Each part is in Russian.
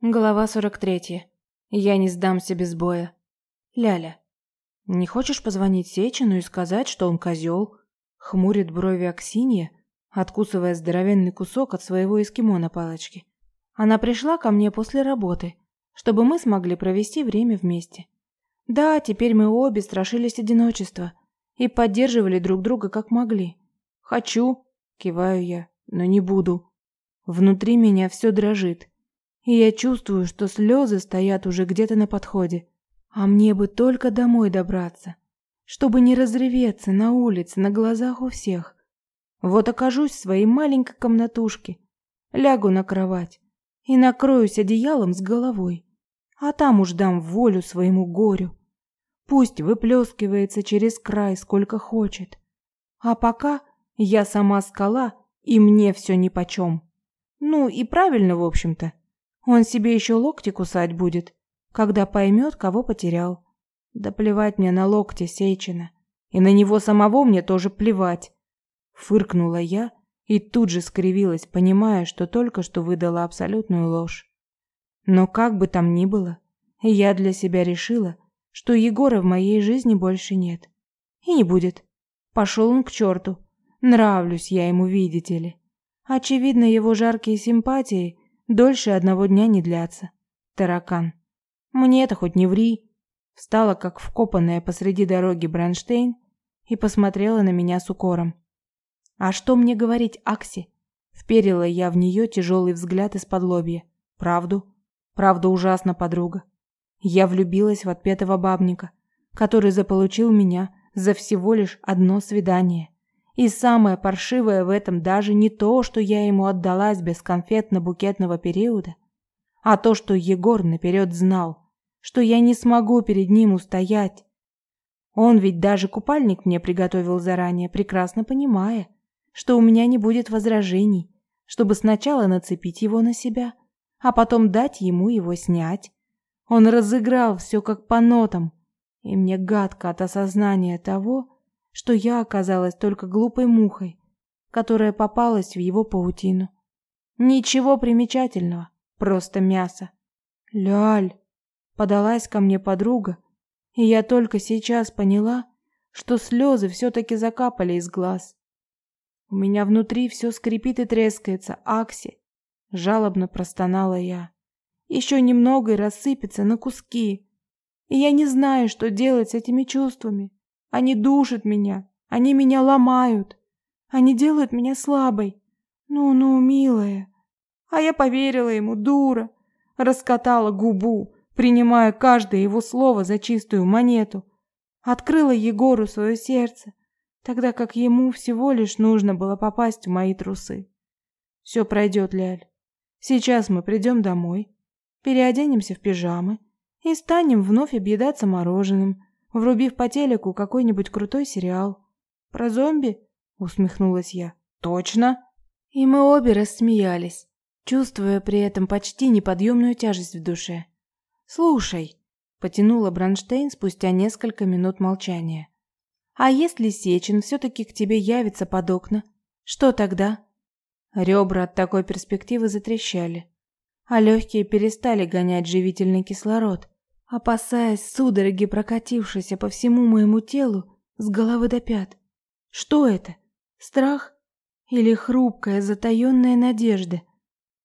Глава 43. Я не сдамся без боя. Ляля. Не хочешь позвонить Сечину и сказать, что он козел? Хмурит брови Аксинья, откусывая здоровенный кусок от своего эскимо на палочке. Она пришла ко мне после работы, чтобы мы смогли провести время вместе. Да, теперь мы обе страшились одиночества и поддерживали друг друга как могли. Хочу, киваю я, но не буду. Внутри меня все дрожит и я чувствую, что слезы стоят уже где-то на подходе. А мне бы только домой добраться, чтобы не разреветься на улице на глазах у всех. Вот окажусь в своей маленькой комнатушке, лягу на кровать и накроюсь одеялом с головой, а там уж дам волю своему горю. Пусть выплескивается через край сколько хочет. А пока я сама скала, и мне все нипочем. Ну и правильно, в общем-то. Он себе еще локти кусать будет, когда поймет, кого потерял. Да плевать мне на локти Сейчина. И на него самого мне тоже плевать. Фыркнула я и тут же скривилась, понимая, что только что выдала абсолютную ложь. Но как бы там ни было, я для себя решила, что Егора в моей жизни больше нет. И не будет. Пошел он к черту. Нравлюсь я ему, видите ли. Очевидно, его жаркие симпатии Дольше одного дня не длятся. Таракан. Мне это хоть не ври. Встала, как вкопанная посреди дороги Бронштейн и посмотрела на меня с укором. А что мне говорить, Акси? Вперила я в нее тяжелый взгляд из-под лобья. Правду? Правда ужасно, подруга. Я влюбилась в отпетого бабника, который заполучил меня за всего лишь одно свидание. И самое паршивое в этом даже не то, что я ему отдалась без конфетно-букетного периода, а то, что Егор наперед знал, что я не смогу перед ним устоять. Он ведь даже купальник мне приготовил заранее, прекрасно понимая, что у меня не будет возражений, чтобы сначала нацепить его на себя, а потом дать ему его снять. Он разыграл все как по нотам, и мне гадко от осознания того, что я оказалась только глупой мухой, которая попалась в его паутину. Ничего примечательного, просто мясо. Ляль, подалась ко мне подруга, и я только сейчас поняла, что слезы все-таки закапали из глаз. У меня внутри все скрипит и трескается, Акси, жалобно простонала я. Еще немного и рассыпется на куски. И я не знаю, что делать с этими чувствами. Они душат меня, они меня ломают, они делают меня слабой. Ну-ну, милая. А я поверила ему, дура, раскатала губу, принимая каждое его слово за чистую монету. Открыла Егору свое сердце, тогда как ему всего лишь нужно было попасть в мои трусы. Все пройдет, Ляль. Сейчас мы придем домой, переоденемся в пижамы и станем вновь объедаться мороженым, врубив по телеку какой-нибудь крутой сериал. Про зомби? усмехнулась я. Точно? И мы обе рассмеялись, чувствуя при этом почти неподъемную тяжесть в душе. Слушай, потянула Бронштейн спустя несколько минут молчания. А если Сечин все таки к тебе явится под окна, что тогда? Ребра от такой перспективы затрещали, а легкие перестали гонять живительный кислород опасаясь судороги, прокатившейся по всему моему телу с головы до пят. Что это? Страх или хрупкая затаённая надежда?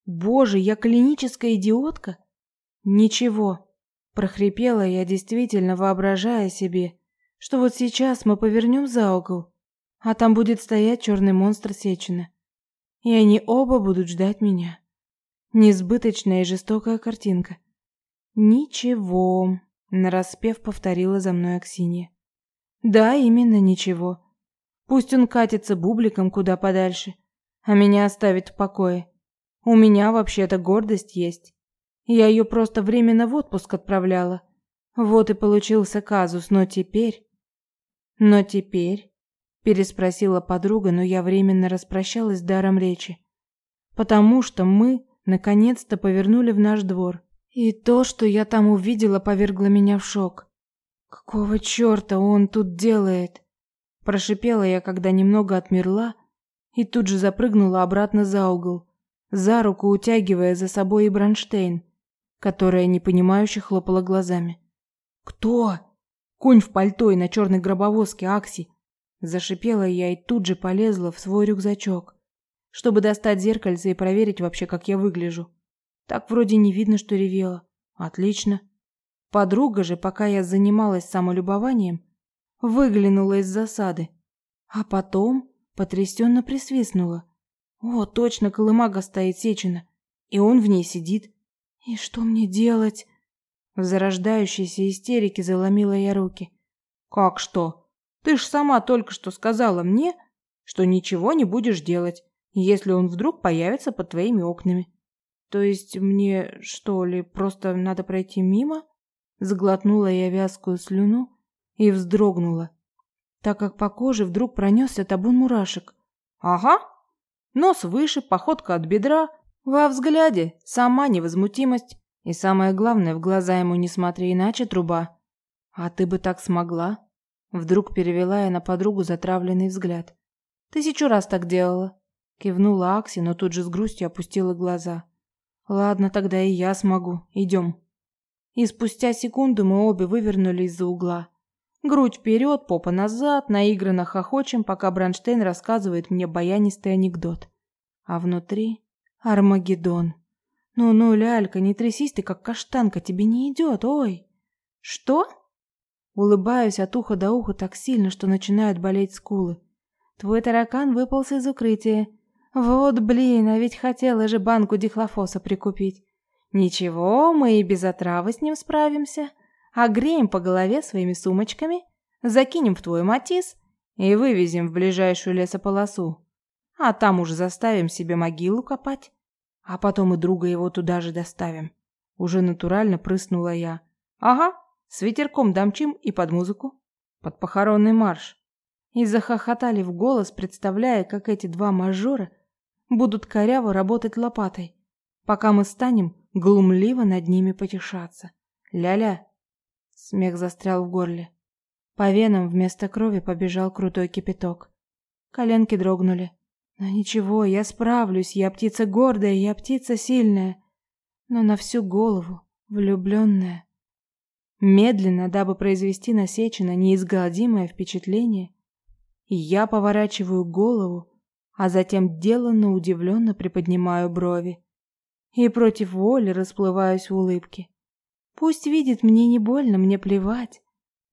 Боже, я клиническая идиотка? Ничего, прохрипела я, действительно воображая себе, что вот сейчас мы повернем за угол, а там будет стоять черный монстр Сечина, и они оба будут ждать меня. Несбыточная и жестокая картинка. Ничего, нараспев повторила за мной Аксинья. Да, именно ничего. Пусть он катится бубликом куда подальше, а меня оставит в покое. У меня вообще-то гордость есть. Я ее просто временно в отпуск отправляла. Вот и получился казус, но теперь... Но теперь... Переспросила подруга, но я временно распрощалась даром речи. Потому что мы, наконец-то, повернули в наш двор. И то, что я там увидела, повергло меня в шок. Какого чёрта он тут делает? Прошипела я, когда немного отмерла, и тут же запрыгнула обратно за угол, за руку утягивая за собой и Бронштейн. которая непонимающе хлопала глазами. «Кто?» «Конь в пальто и на черной гробовозке, Акси!» Зашипела я и тут же полезла в свой рюкзачок, чтобы достать зеркальце и проверить вообще, как я выгляжу. Так вроде не видно, что ревела. Отлично. Подруга же, пока я занималась самолюбованием, выглянула из засады, а потом потрясенно присвистнула. О, точно, колымага стоит Сечина, и он в ней сидит. И что мне делать? В зарождающейся истерике заломила я руки. Как что? Ты ж сама только что сказала мне, что ничего не будешь делать, если он вдруг появится под твоими окнами. То есть мне, что ли, просто надо пройти мимо? Сглотнула я вязкую слюну и вздрогнула, так как по коже вдруг пронесся табун мурашек. Ага. Нос выше, походка от бедра, во взгляде сама невозмутимость. И самое главное, в глаза ему не смотри, иначе труба. А ты бы так смогла? Вдруг перевела я на подругу затравленный взгляд. Тысячу раз так делала. Кивнула Акси, но тут же с грустью опустила глаза. Ладно, тогда и я смогу. Идем. И спустя секунду мы обе вывернулись из-за угла. Грудь вперед, попа назад, наигранно хохочем, пока Бранштейн рассказывает мне баянистый анекдот. А внутри Армагеддон. «Ну-ну, лялька, не трясись ты, как каштанка, тебе не идет, ой!» «Что?» Улыбаюсь от уха до уха так сильно, что начинают болеть скулы. «Твой таракан выполз из укрытия. Вот блин, а ведь хотела же банку дихлофоса прикупить. Ничего, мы и без отравы с ним справимся. Огреем по голове своими сумочками, закинем в твой матис и вывезем в ближайшую лесополосу. А там уж заставим себе могилу копать». А потом и друга его туда же доставим. Уже натурально прыснула я. Ага, с ветерком домчим и под музыку. Под похоронный марш. И захохотали в голос, представляя, как эти два мажора будут коряво работать лопатой, пока мы станем глумливо над ними потешаться. Ля-ля. Смех застрял в горле. По венам вместо крови побежал крутой кипяток. Коленки дрогнули. Но ничего, я справлюсь, я птица гордая, я птица сильная, но на всю голову влюбленная. Медленно, дабы произвести на Сечина неизгладимое впечатление, я поворачиваю голову, а затем деланно удивленно приподнимаю брови и против воли расплываюсь в улыбке. Пусть видит, мне не больно, мне плевать.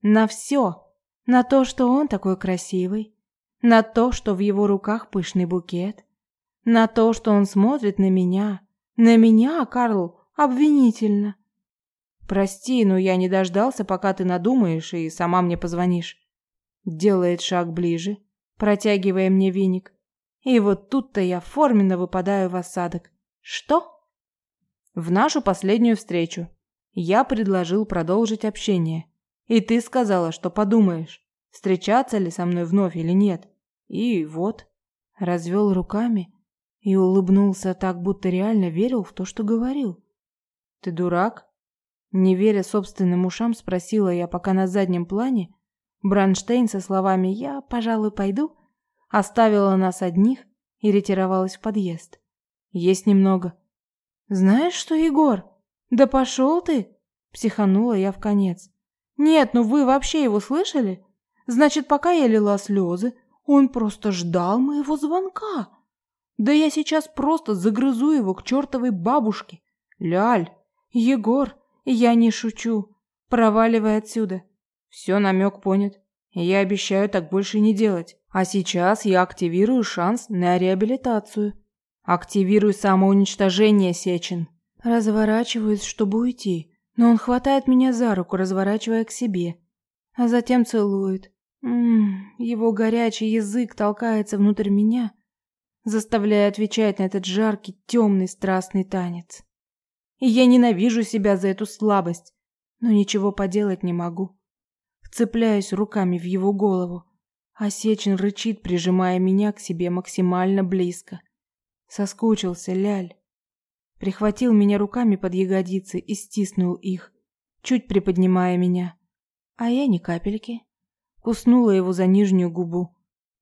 На все, на то, что он такой красивый, на то, что в его руках пышный букет, на то, что он смотрит на меня, на меня, Карл, обвинительно. Прости, но я не дождался, пока ты надумаешь и сама мне позвонишь. Делает шаг ближе, протягивая мне веник. И вот тут-то я форменно выпадаю в осадок. Что? В нашу последнюю встречу я предложил продолжить общение. И ты сказала, что подумаешь, встречаться ли со мной вновь или нет. И вот, развел руками и улыбнулся так, будто реально верил в то, что говорил. Ты дурак? Не веря собственным ушам, спросила я, пока на заднем плане Бранштейн со словами «Я, пожалуй, пойду» оставила нас одних и ретировалась в подъезд. Есть немного. Знаешь что, Егор? Да пошел ты! Психанула я в конец. Нет, ну вы вообще его слышали? Значит, пока я лила слезы, он просто ждал моего звонка. Да я сейчас просто загрызу его к чертовой бабушке. Ляль, Егор, я не шучу. Проваливай отсюда. Все, намек понят. Я обещаю так больше не делать. А сейчас я активирую шанс на реабилитацию. Активирую самоуничтожение, Сечин. Разворачиваюсь, чтобы уйти, но он хватает меня за руку, разворачивая к себе, а затем целует. Ммм, его горячий язык толкается внутрь меня, заставляя отвечать на этот жаркий, темный, страстный танец. И я ненавижу себя за эту слабость, но ничего поделать не могу. Вцепляюсь руками в его голову, а Сечин рычит, прижимая меня к себе максимально близко. Соскучился Ляль. Прихватил меня руками под ягодицы и стиснул их, чуть приподнимая меня. А я ни капельки. Куснула его за нижнюю губу.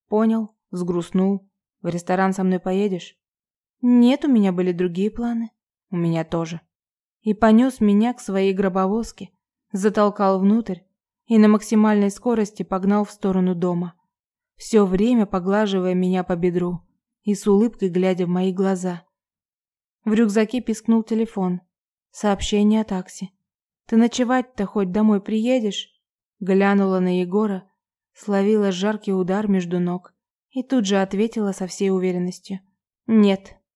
Понял, сгрустнул. В ресторан со мной поедешь? Нет, у меня были другие планы. У меня тоже. и понес меня к своей гробовозке, затолкал внутрь и на максимальной скорости погнал в сторону дома, все время поглаживая меня по бедру и с улыбкой глядя в мои глаза. В рюкзаке пискнул телефон. Сообщение о такси. «Ты ночевать-то хоть домой приедешь?» Глянула на Егора, словила жаркий удар между ног и тут же ответила со всей уверенностью. «Нет,